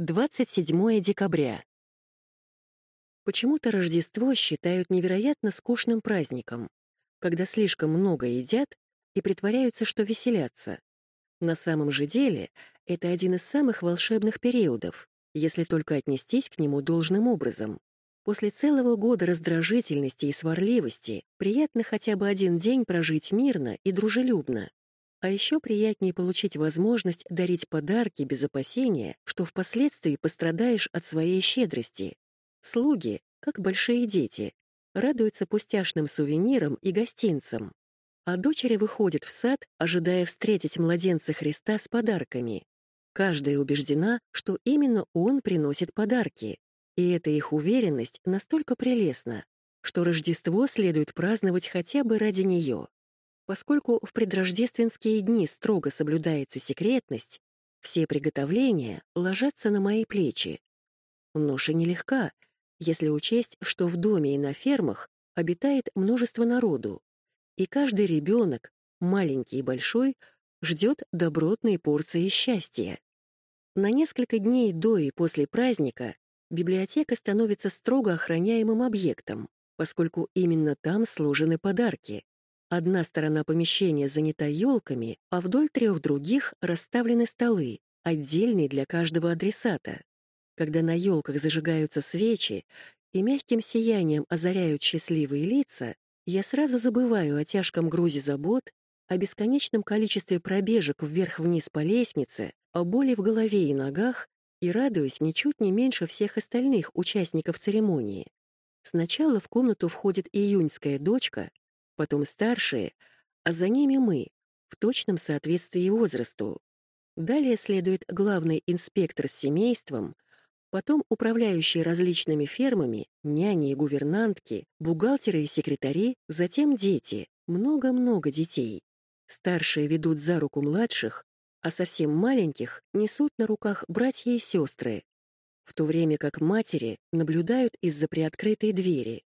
27 декабря. Почему-то Рождество считают невероятно скучным праздником, когда слишком много едят и притворяются, что веселятся. На самом же деле это один из самых волшебных периодов, если только отнестись к нему должным образом. После целого года раздражительности и сварливости приятно хотя бы один день прожить мирно и дружелюбно. А еще приятнее получить возможность дарить подарки без опасения, что впоследствии пострадаешь от своей щедрости. Слуги, как большие дети, радуются пустяшным сувенирам и гостинцам. А дочери выходят в сад, ожидая встретить младенца Христа с подарками. Каждая убеждена, что именно он приносит подарки. И эта их уверенность настолько прелестна, что Рождество следует праздновать хотя бы ради нее. Поскольку в предрождественские дни строго соблюдается секретность, все приготовления ложатся на мои плечи. Ноша нелегка, если учесть, что в доме и на фермах обитает множество народу, и каждый ребенок, маленький и большой, ждет добротные порции счастья. На несколько дней до и после праздника библиотека становится строго охраняемым объектом, поскольку именно там сложены подарки, Одна сторона помещения занята елками, а вдоль трех других расставлены столы, отдельные для каждого адресата. Когда на елках зажигаются свечи и мягким сиянием озаряют счастливые лица, я сразу забываю о тяжком грузе забот, о бесконечном количестве пробежек вверх-вниз по лестнице, о боли в голове и ногах и радуюсь ничуть не меньше всех остальных участников церемонии. Сначала в комнату входит июньская дочка, потом старшие, а за ними мы, в точном соответствии возрасту. Далее следует главный инспектор с семейством, потом управляющие различными фермами, няни и гувернантки, бухгалтеры и секретари, затем дети, много-много детей. Старшие ведут за руку младших, а совсем маленьких несут на руках братья и сестры, в то время как матери наблюдают из-за приоткрытой двери.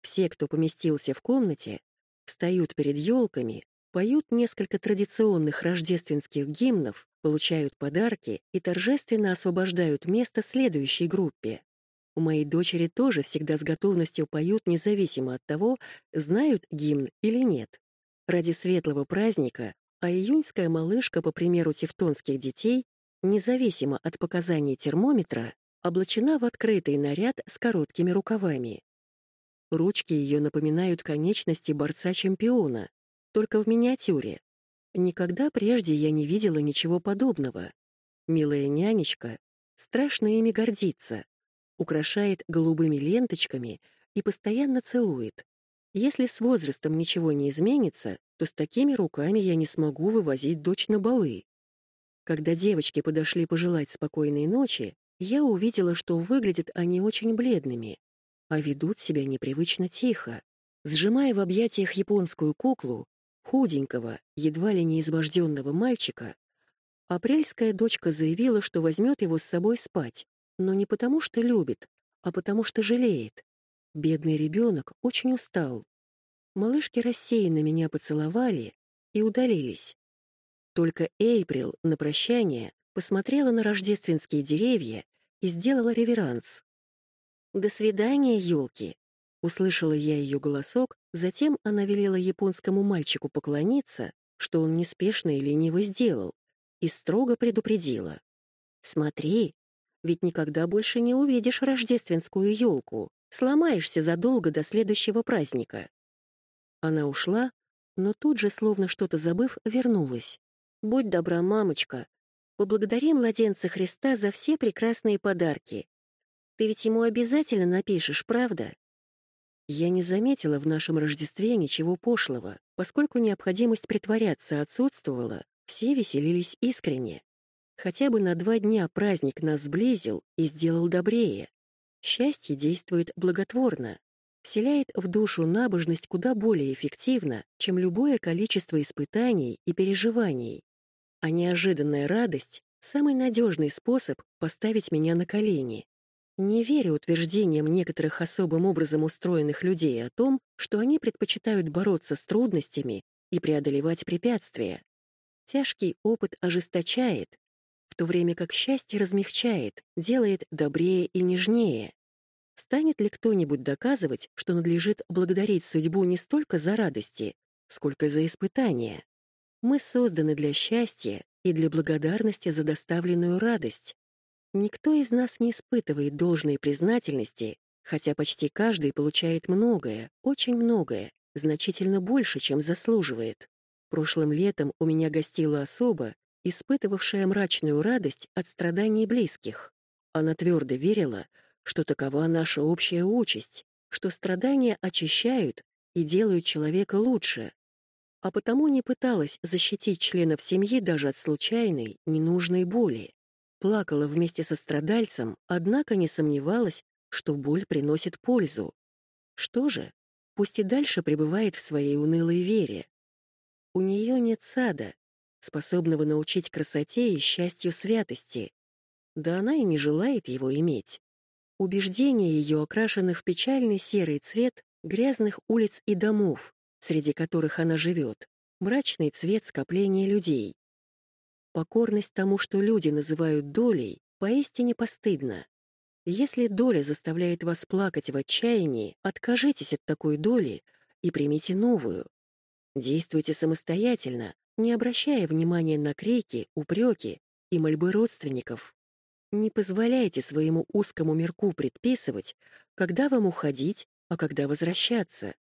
Все, кто поместился в комнате, встают перед елками, поют несколько традиционных рождественских гимнов, получают подарки и торжественно освобождают место следующей группе. У моей дочери тоже всегда с готовностью поют независимо от того, знают гимн или нет. Ради светлого праздника, а июньская малышка, по примеру тевтонских детей, независимо от показаний термометра, облачена в открытый наряд с короткими рукавами. Ручки ее напоминают конечности борца-чемпиона, только в миниатюре. Никогда прежде я не видела ничего подобного. Милая нянечка страшно ими гордится, украшает голубыми ленточками и постоянно целует. Если с возрастом ничего не изменится, то с такими руками я не смогу вывозить дочь на балы. Когда девочки подошли пожелать спокойной ночи, я увидела, что выглядят они очень бледными а ведут себя непривычно тихо. Сжимая в объятиях японскую куклу, худенького, едва ли не изможденного мальчика, апрельская дочка заявила, что возьмет его с собой спать, но не потому что любит, а потому что жалеет. Бедный ребенок очень устал. Малышки рассеянно меня поцеловали и удалились. Только Эйприл на прощание посмотрела на рождественские деревья и сделала реверанс. «До свидания, елки!» Услышала я ее голосок, затем она велела японскому мальчику поклониться, что он неспешно и лениво сделал, и строго предупредила. «Смотри, ведь никогда больше не увидишь рождественскую елку, сломаешься задолго до следующего праздника». Она ушла, но тут же, словно что-то забыв, вернулась. «Будь добра, мамочка, поблагодари младенца Христа за все прекрасные подарки. Ты ведь ему обязательно напишешь, правда? Я не заметила в нашем Рождестве ничего пошлого, поскольку необходимость притворяться отсутствовала, все веселились искренне. Хотя бы на два дня праздник нас сблизил и сделал добрее. Счастье действует благотворно, вселяет в душу набожность куда более эффективно, чем любое количество испытаний и переживаний. А неожиданная радость — самый надежный способ поставить меня на колени. Не верю утверждениям некоторых особым образом устроенных людей о том, что они предпочитают бороться с трудностями и преодолевать препятствия. Тяжкий опыт ожесточает, в то время как счастье размягчает, делает добрее и нежнее. Станет ли кто-нибудь доказывать, что надлежит благодарить судьбу не столько за радости, сколько за испытания? Мы созданы для счастья и для благодарности за доставленную радость. Никто из нас не испытывает должной признательности, хотя почти каждый получает многое, очень многое, значительно больше, чем заслуживает. Прошлым летом у меня гостила особа, испытывавшая мрачную радость от страданий близких. Она твердо верила, что такова наша общая участь, что страдания очищают и делают человека лучше, а потому не пыталась защитить членов семьи даже от случайной, ненужной боли. Плакала вместе со страдальцем, однако не сомневалась, что боль приносит пользу. Что же, пусть и дальше пребывает в своей унылой вере. У нее нет сада, способного научить красоте и счастью святости. Да она и не желает его иметь. Убеждения ее окрашены в печальный серый цвет грязных улиц и домов, среди которых она живет, мрачный цвет скопления людей. Покорность тому, что люди называют долей, поистине постыдна. Если доля заставляет вас плакать в отчаянии, откажитесь от такой доли и примите новую. Действуйте самостоятельно, не обращая внимания на крики, упреки и мольбы родственников. Не позволяйте своему узкому мирку предписывать, когда вам уходить, а когда возвращаться.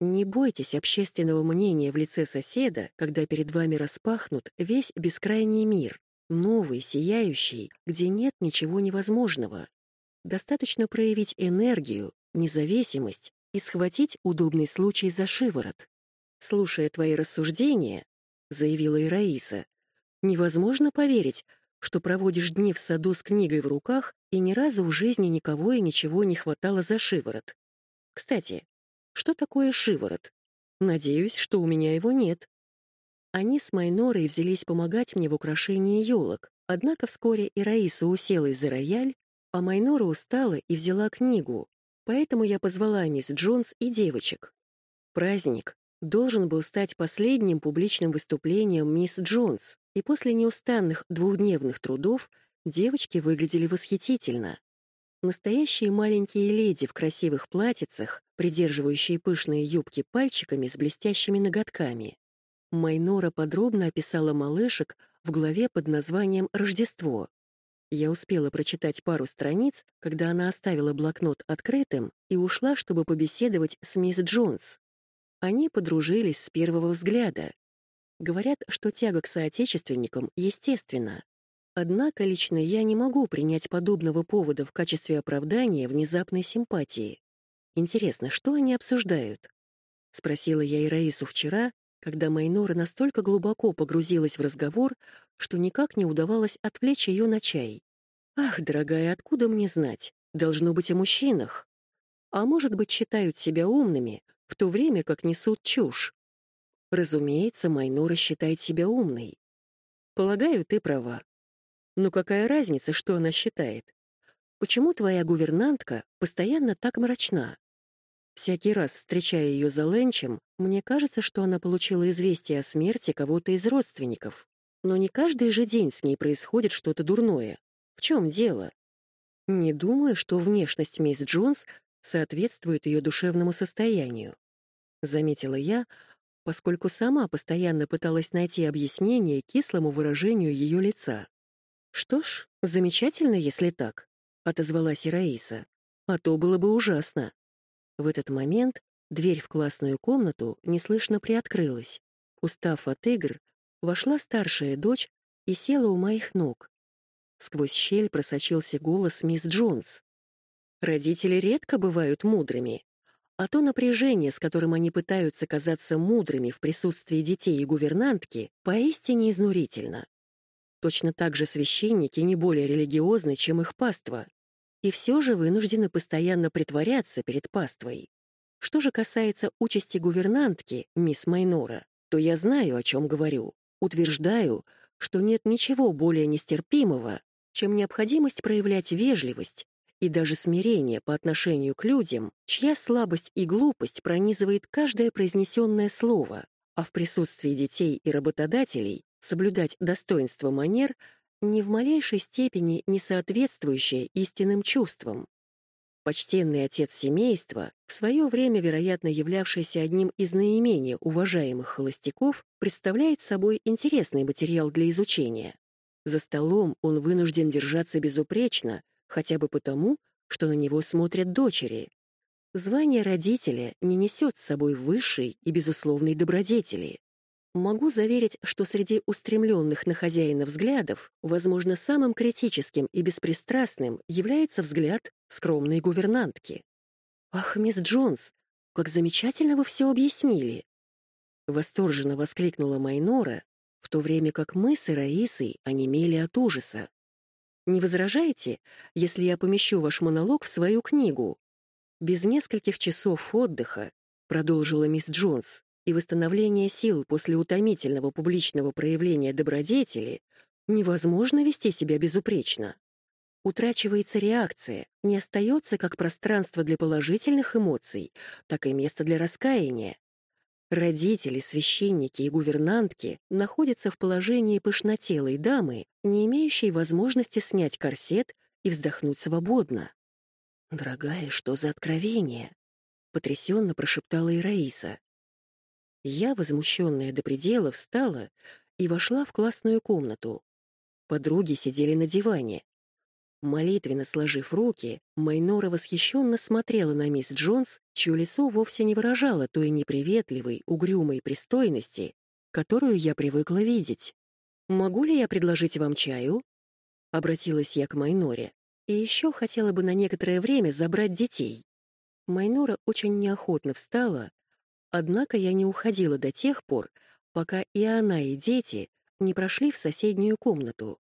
Не бойтесь общественного мнения в лице соседа, когда перед вами распахнут весь бескрайний мир, новый, сияющий, где нет ничего невозможного. Достаточно проявить энергию, независимость и схватить удобный случай за шиворот. Слушая твои рассуждения, заявила и Раиса, невозможно поверить, что проводишь дни в саду с книгой в руках, и ни разу в жизни никого и ничего не хватало за шиворот. Кстати, что такое шиворот? Надеюсь, что у меня его нет. Они с Майнорой взялись помогать мне в украшении елок, однако вскоре и Раиса уселась за рояль, а Майнора устала и взяла книгу, поэтому я позвала мисс Джонс и девочек. Праздник должен был стать последним публичным выступлением мисс Джонс, и после неустанных двухдневных трудов девочки выглядели восхитительно. Настоящие маленькие леди в красивых платьицах, придерживающие пышные юбки пальчиками с блестящими ноготками. Майнора подробно описала малышек в главе под названием «Рождество». Я успела прочитать пару страниц, когда она оставила блокнот открытым и ушла, чтобы побеседовать с мисс Джонс. Они подружились с первого взгляда, Говорят, что тяга к соотечественникам естественна. Однако лично я не могу принять подобного повода в качестве оправдания внезапной симпатии. Интересно, что они обсуждают? Спросила я и вчера, когда Майнора настолько глубоко погрузилась в разговор, что никак не удавалось отвлечь ее на чай. «Ах, дорогая, откуда мне знать? Должно быть о мужчинах. А может быть, считают себя умными, в то время как несут чушь. Разумеется, Майнора считает себя умной. Полагаю, ты права. Но какая разница, что она считает? Почему твоя гувернантка постоянно так мрачна? Всякий раз, встречая ее за ленчем, мне кажется, что она получила известие о смерти кого-то из родственников. Но не каждый же день с ней происходит что-то дурное. В чем дело? Не думаю, что внешность мисс Джонс соответствует ее душевному состоянию. Заметила я, поскольку сама постоянно пыталась найти объяснение кислому выражению ее лица. «Что ж, замечательно, если так», — отозвалась и Раиса. «А то было бы ужасно». В этот момент дверь в классную комнату неслышно приоткрылась. Устав от игр, вошла старшая дочь и села у моих ног. Сквозь щель просочился голос мисс Джонс. «Родители редко бывают мудрыми а то напряжение, с которым они пытаются казаться мудрыми в присутствии детей и гувернантки, поистине изнурительно. Точно так же священники не более религиозны, чем их паства, и все же вынуждены постоянно притворяться перед паствой. Что же касается участи гувернантки, мисс Майнора, то я знаю, о чем говорю. Утверждаю, что нет ничего более нестерпимого, чем необходимость проявлять вежливость, и даже смирение по отношению к людям, чья слабость и глупость пронизывает каждое произнесенное слово, а в присутствии детей и работодателей соблюдать достоинство манер ни в малейшей степени не соответствующее истинным чувствам. Почтенный отец семейства, в свое время, вероятно, являвшийся одним из наименее уважаемых холостяков, представляет собой интересный материал для изучения. За столом он вынужден держаться безупречно, хотя бы потому, что на него смотрят дочери. Звание родителя не несет с собой высшей и безусловной добродетели. Могу заверить, что среди устремленных на хозяина взглядов, возможно, самым критическим и беспристрастным является взгляд скромной гувернантки. «Ах, мисс Джонс, как замечательно вы все объяснили!» Восторженно воскликнула Майнора, в то время как мы с Ираисой онемели от ужаса. «Не возражаете, если я помещу ваш монолог в свою книгу?» Без нескольких часов отдыха, продолжила мисс Джонс, и восстановления сил после утомительного публичного проявления добродетели, невозможно вести себя безупречно. Утрачивается реакция, не остается как пространство для положительных эмоций, так и место для раскаяния. Родители, священники и гувернантки находятся в положении пышнотелой дамы, не имеющей возможности снять корсет и вздохнуть свободно. «Дорогая, что за откровение?» — потрясенно прошептала и. Я, возмущенная до предела, встала и вошла в классную комнату. Подруги сидели на диване. Молитвенно сложив руки, Майнора восхищенно смотрела на мисс Джонс, чье лицо вовсе не выражало той неприветливой, угрюмой пристойности, которую я привыкла видеть. «Могу ли я предложить вам чаю?» Обратилась я к Майноре. «И еще хотела бы на некоторое время забрать детей». Майнора очень неохотно встала, Однако я не уходила до тех пор, пока и она, и дети не прошли в соседнюю комнату.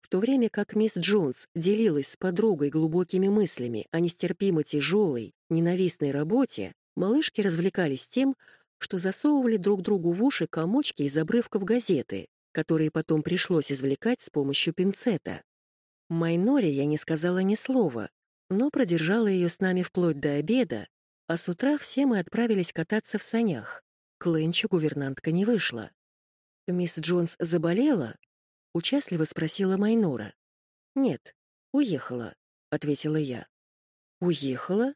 В то время как мисс Джонс делилась с подругой глубокими мыслями о нестерпимо тяжелой, ненавистной работе, малышки развлекались тем, что засовывали друг другу в уши комочки из обрывков газеты, которые потом пришлось извлекать с помощью пинцета. Майноре я не сказала ни слова, но продержала ее с нами вплоть до обеда, а с утра все мы отправились кататься в санях. К Ленчу гувернантка не вышла. «Мисс Джонс заболела?» — участливо спросила Майнора. «Нет, уехала», — ответила я. «Уехала?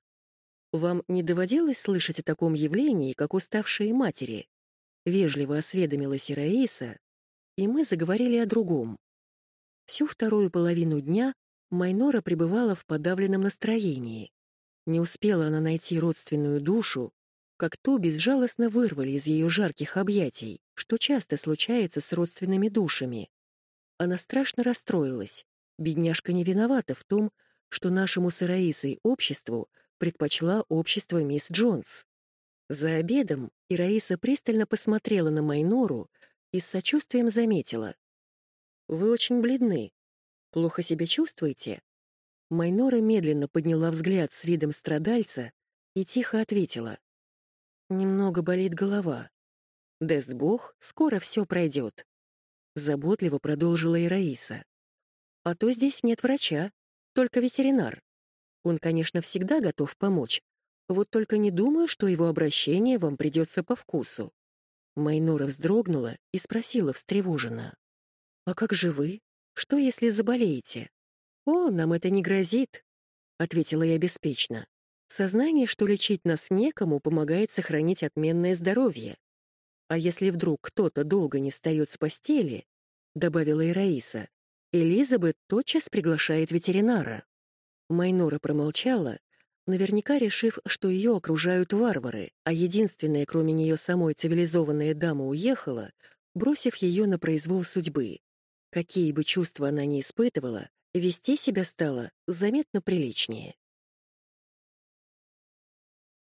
Вам не доводилось слышать о таком явлении, как уставшие матери?» Вежливо осведомилась Ираиса, и мы заговорили о другом. Всю вторую половину дня Майнора пребывала в подавленном настроении. Не успела она найти родственную душу, как ту безжалостно вырвали из ее жарких объятий, что часто случается с родственными душами. Она страшно расстроилась. Бедняжка не виновата в том, что нашему с Ираисой обществу предпочла общество мисс Джонс. За обедом Ираиса пристально посмотрела на Майнору и с сочувствием заметила. «Вы очень бледны. Плохо себя чувствуете?» Майнора медленно подняла взгляд с видом страдальца и тихо ответила. «Немного болит голова. Даст Бог, скоро все пройдет». Заботливо продолжила и Раиса. «А то здесь нет врача, только ветеринар. Он, конечно, всегда готов помочь, вот только не думаю, что его обращение вам придется по вкусу». Майнора вздрогнула и спросила встревоженно. «А как же вы? Что, если заболеете?» «О, нам это не грозит», — ответила я беспечно. «Сознание, что лечить нас некому, помогает сохранить отменное здоровье. А если вдруг кто-то долго не встает с постели», — добавила и Раиса, «Элизабет тотчас приглашает ветеринара». Майнора промолчала, наверняка решив, что ее окружают варвары, а единственная, кроме нее самой цивилизованная дама уехала, бросив ее на произвол судьбы. Какие бы чувства она ни испытывала, вести себя стало заметно приличнее.